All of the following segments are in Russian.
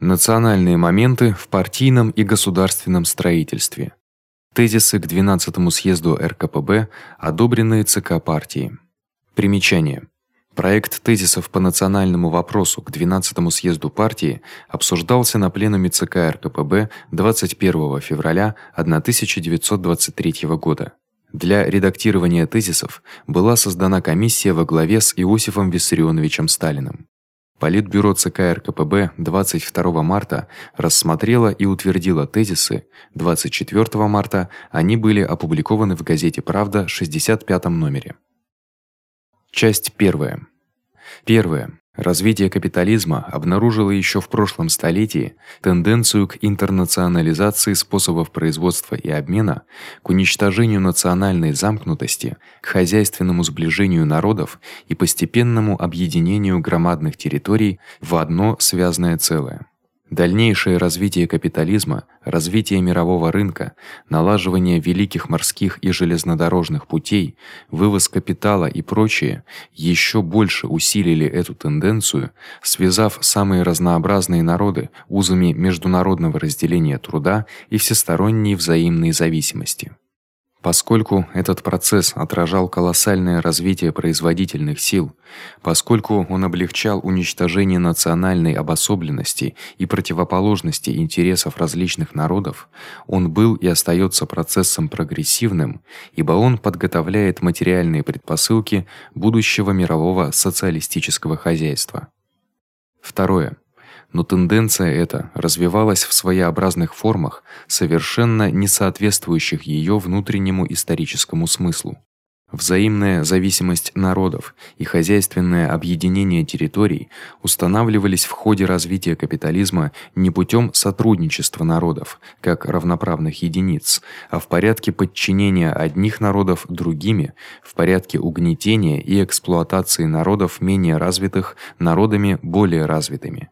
Национальные моменты в партийном и государственном строительстве. Тезисы к 12-му съезду РКПБ, одобренные ЦК партии. Примечание. Проект тезисов по национальному вопросу к 12-му съезду партии обсуждался на пленуме ЦК РКПБ 21 февраля 1923 года. Для редактирования тезисов была создана комиссия во главе с Иосифом Виссарионовичем Сталиным. Политбюро ЦК РКПБ 22 марта рассмотрело и утвердило тезисы. 24 марта они были опубликованы в газете Правда 65-м номере. Часть первая. Первое. Развитие капитализма обнаружило ещё в прошлом столетии тенденцию к интернационализации способов производства и обмена, к уничтожению национальной замкнутости, к хозяйственному сближению народов и постепенному объединению громадных территорий в одно связанное целое. Дальнейшее развитие капитализма, развитие мирового рынка, налаживание великих морских и железнодорожных путей, вывоз капитала и прочее ещё больше усилили эту тенденцию, связав самые разнообразные народы узами международного разделения труда и всесторонней взаимной зависимости. Поскольку этот процесс отражал колоссальное развитие производительных сил, поскольку он облегчал уничтожение национальной обособленности и противоположности интересов различных народов, он был и остаётся процессом прогрессивным, ибо он подготовляет материальные предпосылки будущего мирового социалистического хозяйства. Второе но тенденция эта развивалась в своеобразных формах, совершенно не соответствующих её внутреннему историческому смыслу. Взаимная зависимость народов и хозяйственное объединение территорий устанавливались в ходе развития капитализма не путём сотрудничества народов, как равноправных единиц, а в порядке подчинения одних народов другими, в порядке угнетения и эксплуатации народов менее развитых народами более развитыми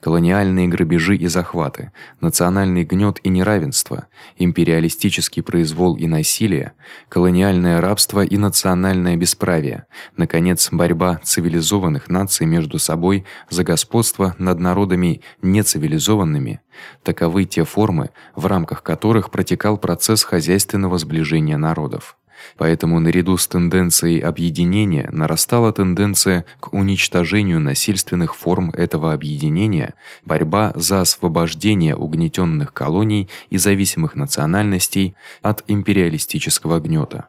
колониальные грабежи и захваты, национальный гнёт и неравенство, империалистический произвол и насилие, колониальное рабство и национальное бесправие, наконец, борьба цивилизованных наций между собой за господство над народами нецивилизованными. Таковы те формы, в рамках которых протекал процесс хозяйственного сближения народов. Поэтому наряду с тенденцией объединения нарастала тенденция к уничтожению насильственных форм этого объединения, борьба за освобождение угнетённых колоний и зависимых национальностей от империалистического гнёта.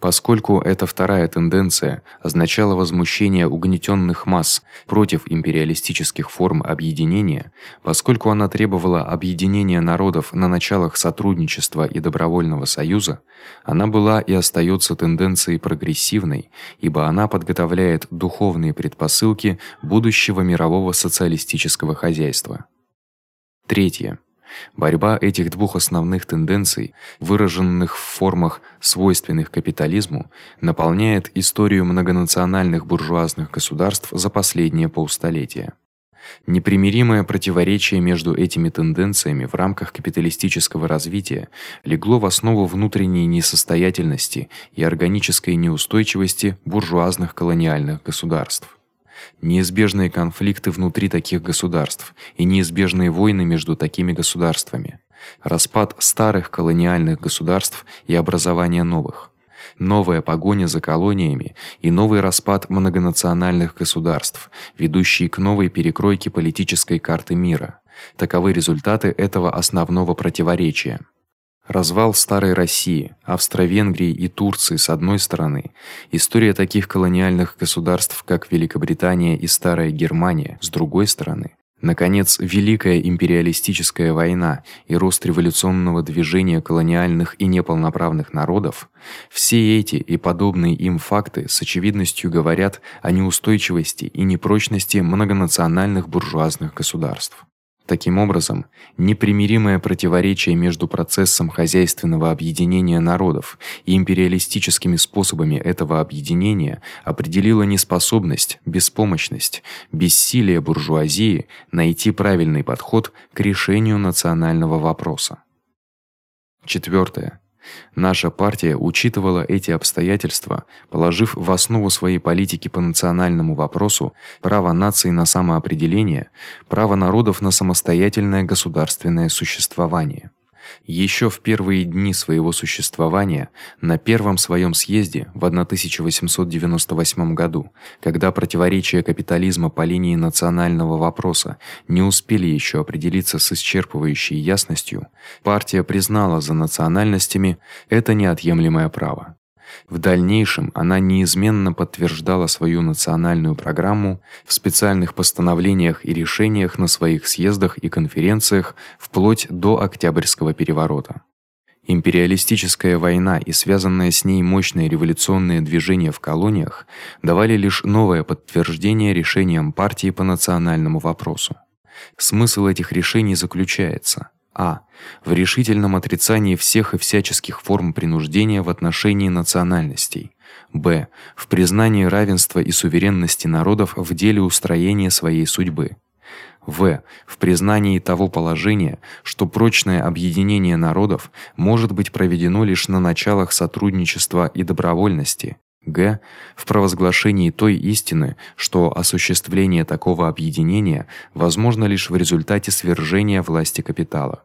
Поскольку эта вторая тенденция означала возмущение угнетённых масс против империалистических форм объединения, поскольку она требовала объединения народов на началах сотрудничества и добровольного союза, она была и остаётся тенденцией прогрессивной, ибо она подготовляет духовные предпосылки будущего мирового социалистического хозяйства. Третье. Борьба этих двух основных тенденций, выраженных в формах свойственных капитализму, наполняет историю многонациональных буржуазных государств за последние полстолетия. Непримиримое противоречие между этими тенденциями в рамках капиталистического развития легло в основу внутренней несостоятельности и органической неустойчивости буржуазных колониальных государств неизбежные конфликты внутри таких государств и неизбежные войны между такими государствами, распад старых колониальных государств и образование новых, новая погоня за колониями и новый распад многонациональных государств, ведущий к новой перекройке политической карты мира. Таковы результаты этого основного противоречия. Развал старой России, Австро-Венгрии и Турции с одной стороны, история таких колониальных государств, как Великобритания и старая Германия, с другой стороны, наконец, великая империалистическая война и рост революционного движения колониальных и неполноправных народов, все эти и подобные им факты с очевидностью говорят о неустойчивости и непрочности многонациональных буржуазных государств. Таким образом, непримиримое противоречие между процессом хозяйственного объединения народов и империалистическими способами этого объединения определило неспособность, беспомощность, бессилие буржуазии найти правильный подход к решению национального вопроса. Четвёртое. Наша партия учитывала эти обстоятельства, положив в основу своей политики по национальному вопросу право наций на самоопределение, право народов на самостоятельное государственное существование. Ещё в первые дни своего существования, на первом своём съезде в 1898 году, когда противоречия капитализма по линии национального вопроса не успели ещё определиться с исчерпывающей ясностью, партия признала за национальностями это неотъемлемое право. В дальнейшем она неизменно подтверждала свою национальную программу в специальных постановлениях и решениях на своих съездах и конференциях вплоть до Октябрьского переворота. Империалистическая война и связанное с ней мощное революционное движение в колониях давали лишь новое подтверждение решениям партии по национальному вопросу. Смысл этих решений заключается: а. В решительном отрицании всех и всяческих форм принуждения в отношении национальностей. Б. В признании равенства и суверенности народов в деле устроения своей судьбы. В. В признании того положения, что прочное объединение народов может быть проведено лишь на началах сотрудничества и добровольности. Г. В провозглашении той истины, что осуществление такого объединения возможно лишь в результате свержения власти капитала.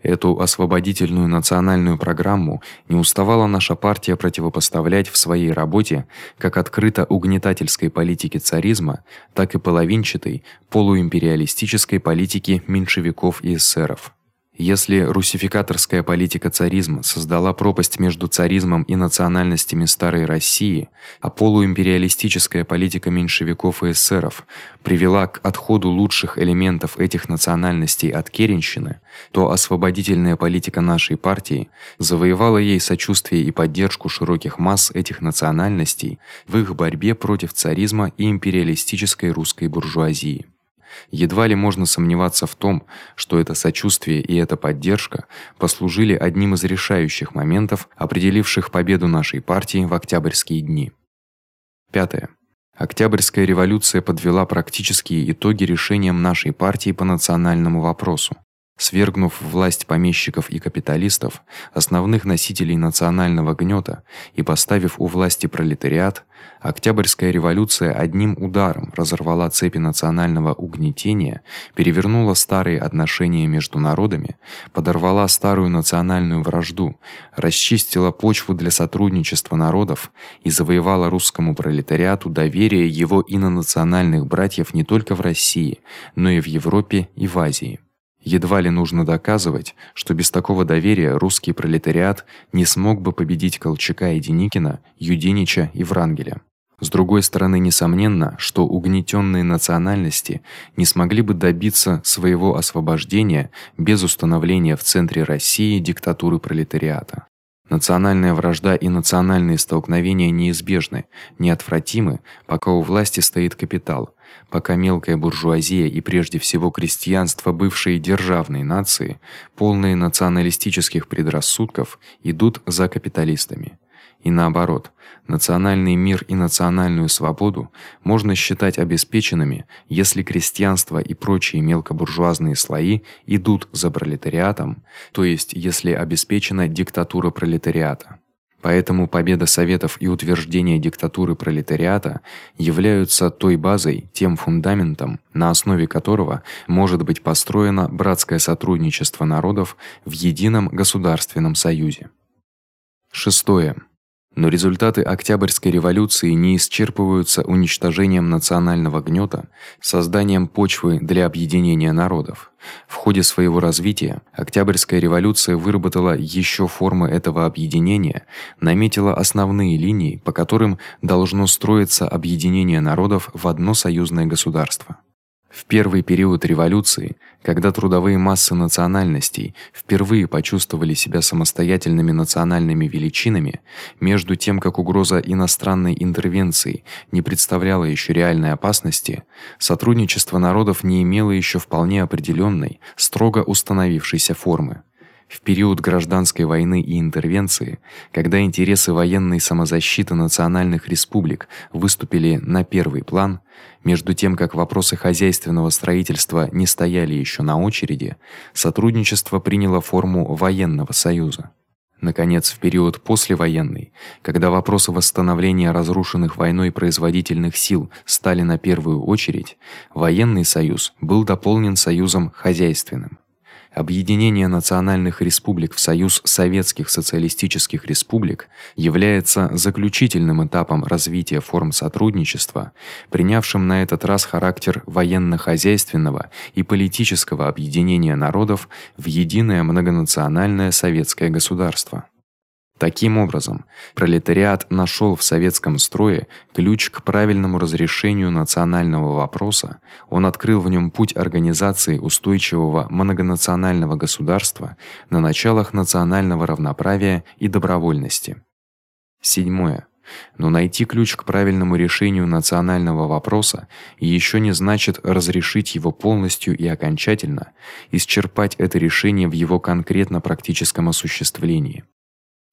Эту освободительную национальную программу не уставала наша партия противопоставлять в своей работе как открыто угнетательской политике царизма, так и половинчатой полуимпериалистической политике меньшевиков и эсеров. Если русификаторская политика царизма создала пропасть между царизмом и национальностями старой России, а полуимпериалистическая политика меньшевиков и эсеров привела к отходу лучших элементов этих национальностей от керенщины, то освободительная политика нашей партии завоевала ей сочувствие и поддержку широких масс этих национальностей в их борьбе против царизма и империалистической русской буржуазии. Едва ли можно сомневаться в том, что это сочувствие и эта поддержка послужили одним из решающих моментов, определивших победу нашей партии в октябрьские дни. Пятое. Октябрьская революция подвела практические итоги решениям нашей партии по национальному вопросу свергнув власть помещиков и капиталистов, основных носителей национального гнёта, и поставив у власти пролетариат, Октябрьская революция одним ударом разорвала цепи национального угнетения, перевернула старые отношения между народами, подорвала старую национальную вражду, расчистила почву для сотрудничества народов и завоевала русскому пролетариату доверие его инонациональных братьев не только в России, но и в Европе и в Азии. Едва ли нужно доказывать, что без такого доверия русский пролетариат не смог бы победить Колчака и Деникина, Юденича и Врангеля. С другой стороны, несомненно, что угнетённые национальности не смогли бы добиться своего освобождения без установления в центре России диктатуры пролетариата. Национальная вражда и национальные столкновения неизбежны, неотвратимы, пока у власти стоит капитал, пока мелкая буржуазия и прежде всего крестьянство бывшей державной нации, полные националистических предрассудков, идут за капиталистами. И наоборот, национальный мир и национальную свободу можно считать обеспеченными, если крестьянство и прочие мелкобуржуазные слои идут за пролетариатом, то есть если обеспечена диктатура пролетариата. Поэтому победа советов и утверждение диктатуры пролетариата являются той базой, тем фундаментом, на основе которого может быть построено братское сотрудничество народов в едином государственном союзе. Шестое. Но результаты Октябрьской революции не исчерпываются уничтожением национального гнёта, созданием почвы для объединения народов. В ходе своего развития Октябрьская революция выработала ещё формы этого объединения, наметила основные линии, по которым должно строиться объединение народов в одно союзное государство. В первый период революции, когда трудовые массы национальностей впервые почувствовали себя самостоятельными национальными величинами, между тем как угроза иностранной интервенции не представляла ещё реальной опасности, сотрудничество народов не имело ещё вполне определённой, строго установившейся формы в период гражданской войны и интервенции, когда интересы военной самозащиты национальных республик выступили на первый план, между тем как вопросы хозяйственного строительства не стояли ещё на очереди, сотрудничество приняло форму военного союза. Наконец, в период послевоенный, когда вопросы восстановления разрушенных войной производительных сил стали на первую очередь, военный союз был дополнен союзом хозяйственным. Объединение национальных республик в союз советских социалистических республик является заключительным этапом развития форм сотрудничества, принявшим на этот раз характер военно-хозяйственного и политического объединения народов в единое многонациональное советское государство. Таким образом, пролетариат нашёл в советском строе ключ к правильному разрешению национального вопроса. Он открыл в нём путь организации устойчивого многонационального государства на началах национального равноправия и добровольности. Седьмое. Но найти ключ к правильному решению национального вопроса ещё не значит разрешить его полностью и окончательно, исчерпать это решение в его конкретно практическом осуществлении.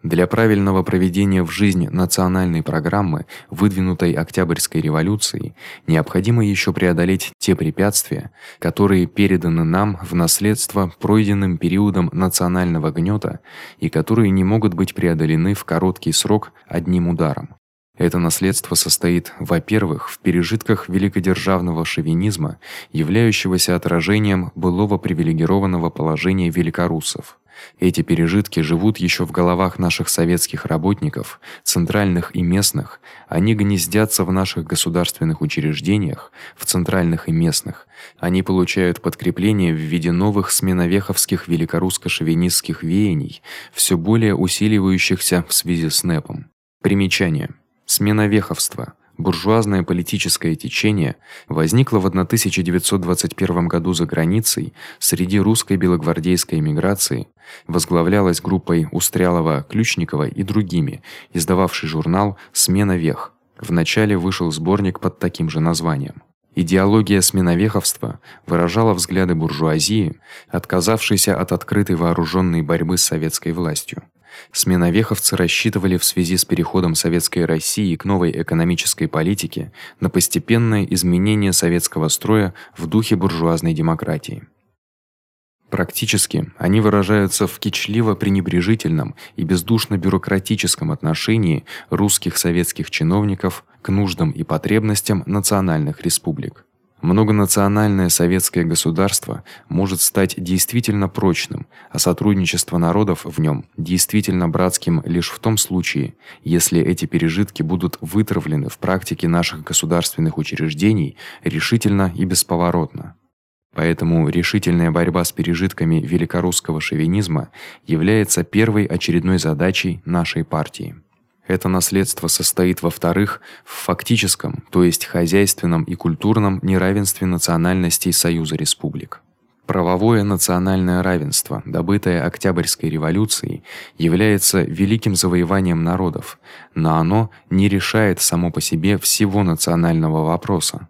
Для правильного проведения в жизнь национальной программы, выдвинутой Октябрьской революцией, необходимо ещё преодолеть те препятствия, которые переданы нам в наследство пройденным периодом национального гнёта и которые не могут быть преодолены в короткий срок одним ударом. Это наследство состоит, во-первых, в пережитках великодержавного шовинизма, являющегося отражением былого привилегированного положения великоруссов. Эти пережитки живут ещё в головах наших советских работников, центральных и местных. Они гнездятся в наших государственных учреждениях, в центральных и местных. Они получают подкрепление в виде новых сменовеховских великорусско-шовинистских веяний, всё более усиливающихся в связи с НЭПом. Примечание: Сменовеховство буржуазное политическое течение возникло в 1921 году за границей среди русской белогвардейской эмиграции, возглавлялось группой Устрялова, Ключникова и другими, издававшей журнал Смена вех. Начале вышел сборник под таким же названием. Идеология сменовеховства выражала взгляды буржуазии, отказавшейся от открытой вооружённой борьбы с советской властью. Сменовеховцы рассчитывали в связи с переходом советской России к новой экономической политике на постепенное изменение советского строя в духе буржуазной демократии. Практически они выражаются в кичливо-пренебрежительном и бездушно-бюрократическом отношении русских советских чиновников к нуждам и потребностям национальных республик. Многонациональное советское государство может стать действительно прочным, а сотрудничество народов в нём действительно братским лишь в том случае, если эти пережитки будут вытравлены в практике наших государственных учреждений решительно и бесповоротно. Поэтому решительная борьба с пережитками великорусского шовинизма является первой очередной задачей нашей партии. Это наследство состоит во-вторых в фактическом, то есть хозяйственном и культурном неравенстве национальностей Союза республик. Правовое национальное равенство, добытое Октябрьской революцией, является великим завоеванием народов, но оно не решает само по себе всего национального вопроса.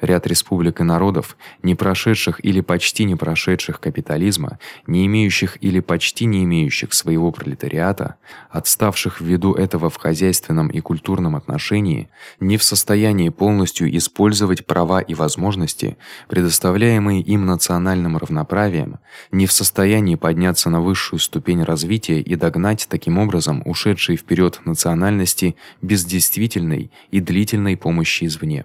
Ряд республик и народов, не прошедших или почти не прошедших капитализма, не имеющих или почти не имеющих своего пролетариата, отставших ввиду этого в хозяйственном и культурном отношении, не в состоянии полностью использовать права и возможности, предоставляемые им национальным равноправием, не в состоянии подняться на высшую ступень развития и догнать таким образом ушедшие вперед национальности без действительной и длительной помощи извне.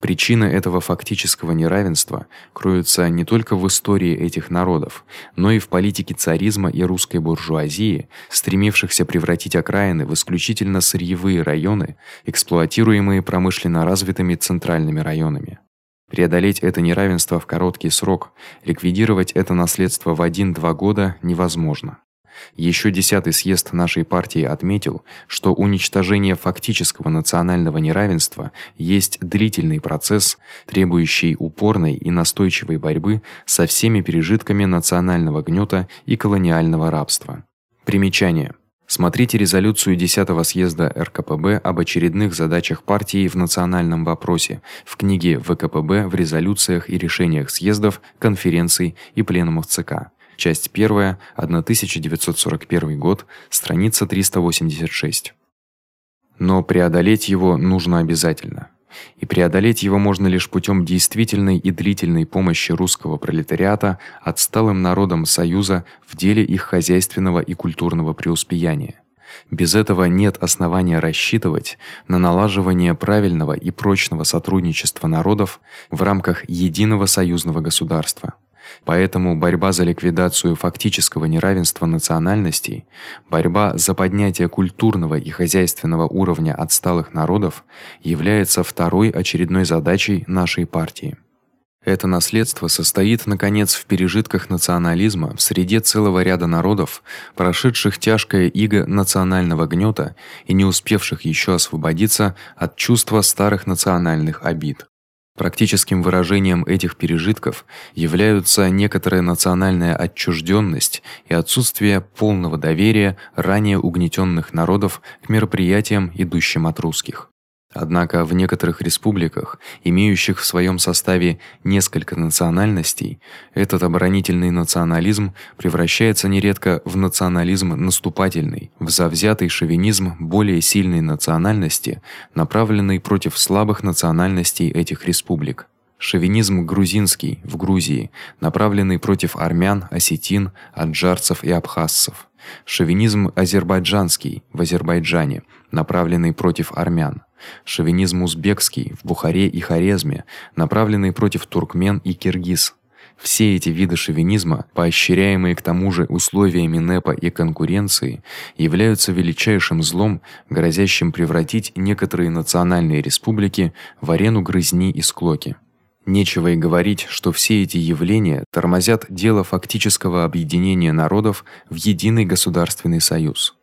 Причины этого фактического неравенства кроются не только в истории этих народов, но и в политике царизма и русской буржуазии, стремившихся превратить окраины в исключительно сырьевые районы, эксплуатируемые промышленно развитыми центральными районами. Преодолеть это неравенство в короткий срок, ликвидировать это наследство в 1-2 года невозможно. Ещё десятый съезд нашей партии отметил, что уничтожение фактического национального неравенства есть длительный процесс, требующий упорной и настойчивой борьбы со всеми пережитками национального гнёта и колониального рабства. Примечание: Смотрите резолюцию 10-го съезда РКПБ об очередных задачах партии в национальном вопросе в книге ВКПБ в резолюциях и решениях съездов, конференций и пленумов ЦК. Часть 1, 1941 год, страница 386. Но преодолеть его нужно обязательно. И преодолеть его можно лишь путём действительной и длительной помощи русского пролетариата отсталым народам Союза в деле их хозяйственного и культурного преуспеяния. Без этого нет основания рассчитывать на налаживание правильного и прочного сотрудничества народов в рамках единого союзного государства. Поэтому борьба за ликвидацию фактического неравенства национальностей, борьба за поднятие культурного и хозяйственного уровня отсталых народов является второй очередной задачей нашей партии. Это наследство состоит наконец в пережитках национализма в среде целого ряда народов, прошедших тяжкое иго национального гнёта и не успевших ещё освободиться от чувства старых национальных обид. Практическим выражением этих пережитков являются некоторая национальная отчуждённость и отсутствие полного доверия ранее угнетённых народов к мероприятиям, идущим от русских. Однако в некоторых республиках, имеющих в своём составе несколько национальностей, этот оборонительный национализм превращается нередко в национализм наступательный, в завзятый шовинизм более сильной национальности, направленный против слабых национальностей этих республик. Шовинизм грузинский в Грузии, направленный против армян, осетин, аджарцев и абхазцев. Шовинизм азербайджанский в Азербайджане, направленный против армян. Шовинизм узбекский в Бухаре и Хорезме, направленный против туркмен и киргиз. Все эти виды шовинизма, поощряемые к тому же условиями НЭПа и конкуренции, являются величайшим злом, грозящим превратить некоторые национальные республики в арену грызни и склоки. Нечего и говорить, что все эти явления тормозят дело фактического объединения народов в единый государственный союз.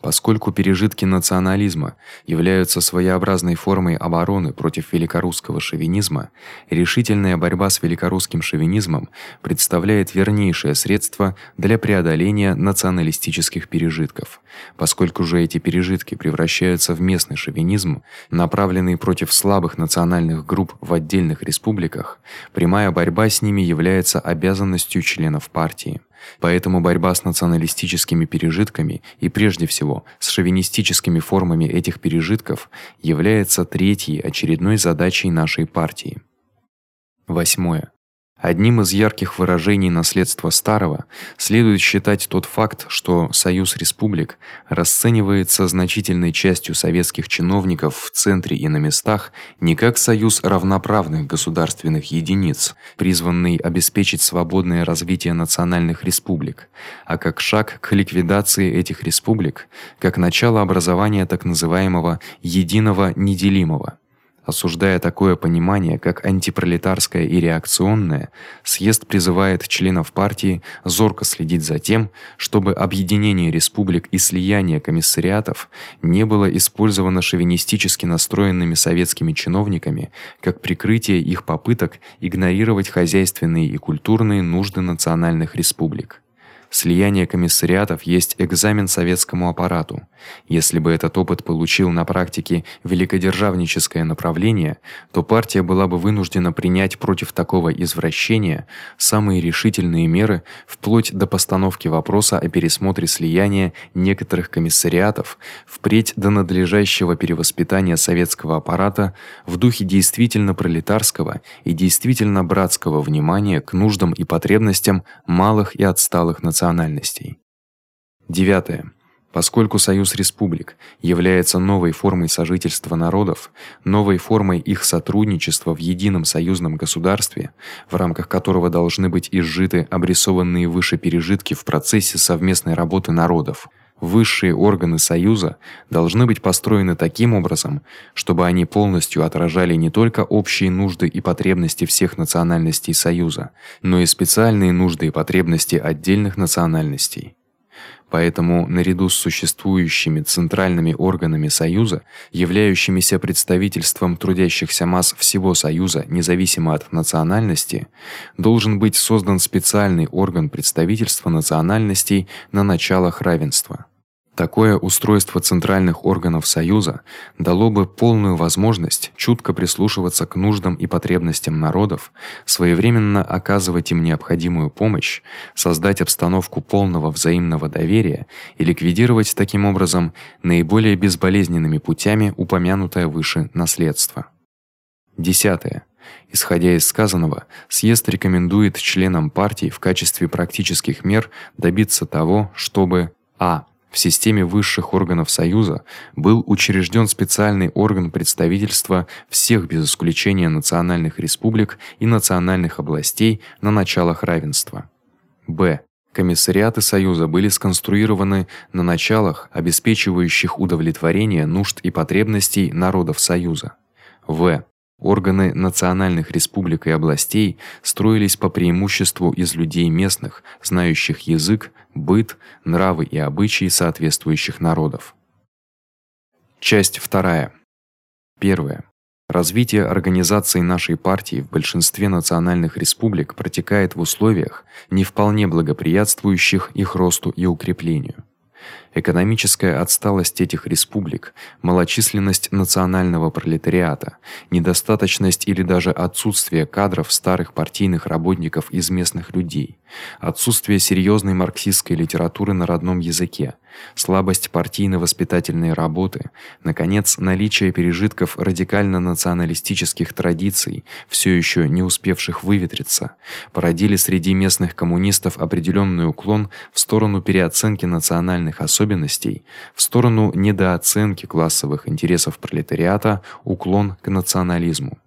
Поскольку пережитки национализма являются своеобразной формой обороны против великорусского шовинизма, решительная борьба с великорусским шовинизмом представляет вернейшее средство для преодоления националистических пережитков. Поскольку же эти пережитки превращаются в местный шовинизм, направленный против слабых национальных групп в отдельных республиках, прямая борьба с ними является обязанностью членов партии. Поэтому борьба с националистическими пережитками и прежде всего с шовинистическими формами этих пережитков является третьей очередной задачей нашей партии. Восьмое. Одним из ярких выражений наследства старого следует считать тот факт, что Союз республик расценивается значительной частью советских чиновников в центре и на местах не как союз равноправных государственных единиц, призванный обеспечить свободное развитие национальных республик, а как шаг к ликвидации этих республик, как начало образования так называемого единого неделимого Осуждая такое понимание как антипролетарское и реакционное, съезд призывает членов партии зорко следить за тем, чтобы объединение республик и слияние комиссариатов не было использовано шовинистически настроенными советскими чиновниками как прикрытие их попыток игнорировать хозяйственные и культурные нужды национальных республик. Слияние комиссариатов есть экзамен советскому аппарату. Если бы этот опыт получил на практике великодержавническое направление, то партия была бы вынуждена принять против такого извращения самые решительные меры, вплоть до постановки вопроса о пересмотре слияния некоторых комиссариатов, впредь до надлежащего перевоспитания советского аппарата в духе действительно пролетарского и действительно братского внимания к нуждам и потребностям малых и отсталых национальностей национальностей. Девятое. Поскольку союз республик является новой формой сожительства народов, новой формой их сотрудничества в едином союзном государстве, в рамках которого должны быть изжиты обрисованные выше пережитки в процессе совместной работы народов, высшие органы союза должны быть построены таким образом, чтобы они полностью отражали не только общие нужды и потребности всех национальностей союза, но и специальные нужды и потребности отдельных национальностей. Поэтому наряду с существующими центральными органами союза, являющимися представительством трудящихся масс всего союза, независимо от национальности, должен быть создан специальный орган представительства национальностей на началах равенства. Такое устройство центральных органов союза дало бы полную возможность чутко прислушиваться к нуждам и потребностям народов, своевременно оказывать им необходимую помощь, создать обстановку полного взаимного доверия и ликвидировать таким образом наиболее безболезненными путями упомянутое выше наследство. Десятое. Исходя из сказанного, съезд рекомендует членам партии в качестве практических мер добиться того, чтобы а в системе высших органов союза был учрежден специальный орган представительства всех без исключения национальных республик и национальных областей на началах равенства. Б. Комиссариаты союза были сконструированы на началах, обеспечивающих удовлетворение нужд и потребностей народов союза. В. Органы национальных республик и областей строились по преимуществу из людей местных, знающих язык, быт, нравы и обычаи соответствующих народов. Часть вторая. Первое. Развитие организации нашей партии в большинстве национальных республик протекает в условиях, не вполне благоприятствующих их росту и укреплению. Экономическая отсталость этих республик, малочисленность национального пролетариата, недостаточность или даже отсутствие кадров старых партийных работников из местных людей, отсутствие серьёзной марксистской литературы на родном языке, слабость партийно-воспитательной работы, наконец, наличие пережитков радикально-националистических традиций, всё ещё не успевших выветриться, породили среди местных коммунистов определённый уклон в сторону переоценки национальных особенностей, в сторону недооценки классовых интересов пролетариата, уклон к национализму.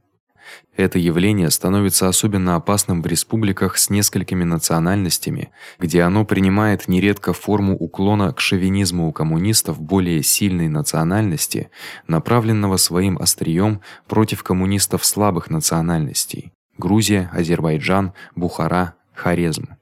Это явление становится особенно опасным в республиках с несколькими национальностями, где оно принимает нередко форму уклона к шовинизму у коммунистов более сильной национальности, направленного своим остриём против коммунистов слабых национальностей: Грузия, Азербайджан, Бухара, Хорезм.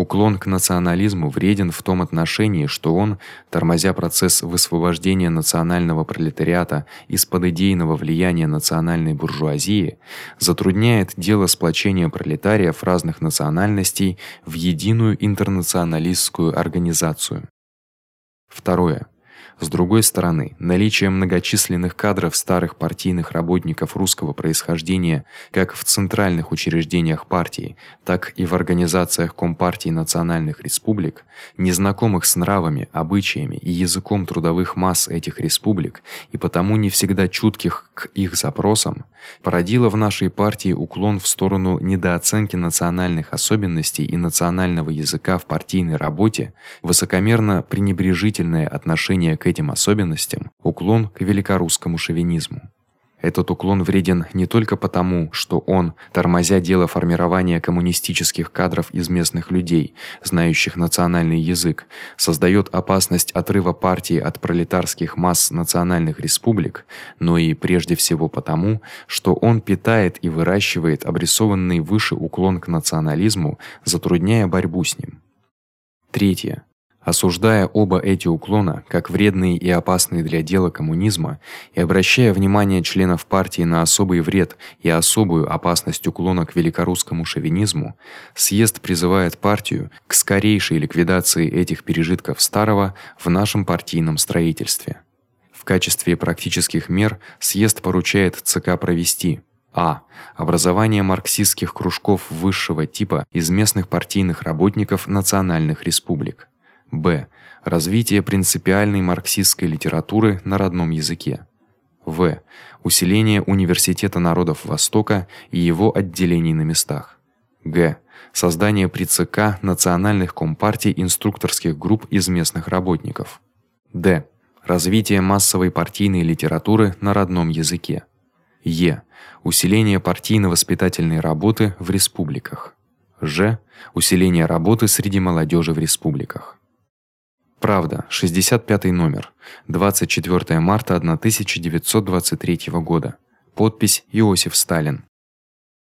Уклон к национализму вреден в том отношении, что он, тормозя процесс высвобождения национального пролетариата из-под идейного влияния национальной буржуазии, затрудняет дело сплочения пролетариев разных национальностей в единую интернационалистскую организацию. Второе. С другой стороны, наличие многочисленных кадров старых партийных работников русского происхождения как в центральных учреждениях партии, так и в организациях компартий национальных республик, незнакомых с нравами, обычаями и языком трудовых масс этих республик и потому не всегда чутких к их запросам, породило в нашей партии уклон в сторону недооценки национальных особенностей и национального языка в партийной работе, высокомерно пренебрежительное отношение к этим особенностям уклон к великорусскому шовинизму. Этот уклон вреден не только потому, что он, тормозя дело формирования коммунистических кадров из местных людей, знающих национальный язык, создаёт опасность отрыва партии от пролетарских масс национальных республик, но и прежде всего потому, что он питает и выращивает обрисованный выше уклон к национализму, затрудняя борьбу с ним. Третье. Осуждая оба эти уклона как вредные и опасные для дела коммунизма и обращая внимание членов партии на особый вред и особую опасность уклона к великорусскому шовинизму, съезд призывает партию к скорейшей ликвидации этих пережитков старого в нашем партийном строительстве. В качестве практических мер съезд поручает ЦК провести а. Образование марксистских кружков высшего типа из местных партийных работников национальных республик. Б. Развитие принципиальной марксистской литературы на родном языке. В. Усиление университета народов Востока и его отделений на местах. Г. Создание при ЦК национальных компартий инструкторских групп из местных работников. Д. Развитие массовой партийной литературы на родном языке. Е. Усиление партийно-воспитательной работы в республиках. Ж. Усиление работы среди молодежи в республиках. Правда, 65 номер. 24 марта 1923 года. Подпись Иосиф Сталин.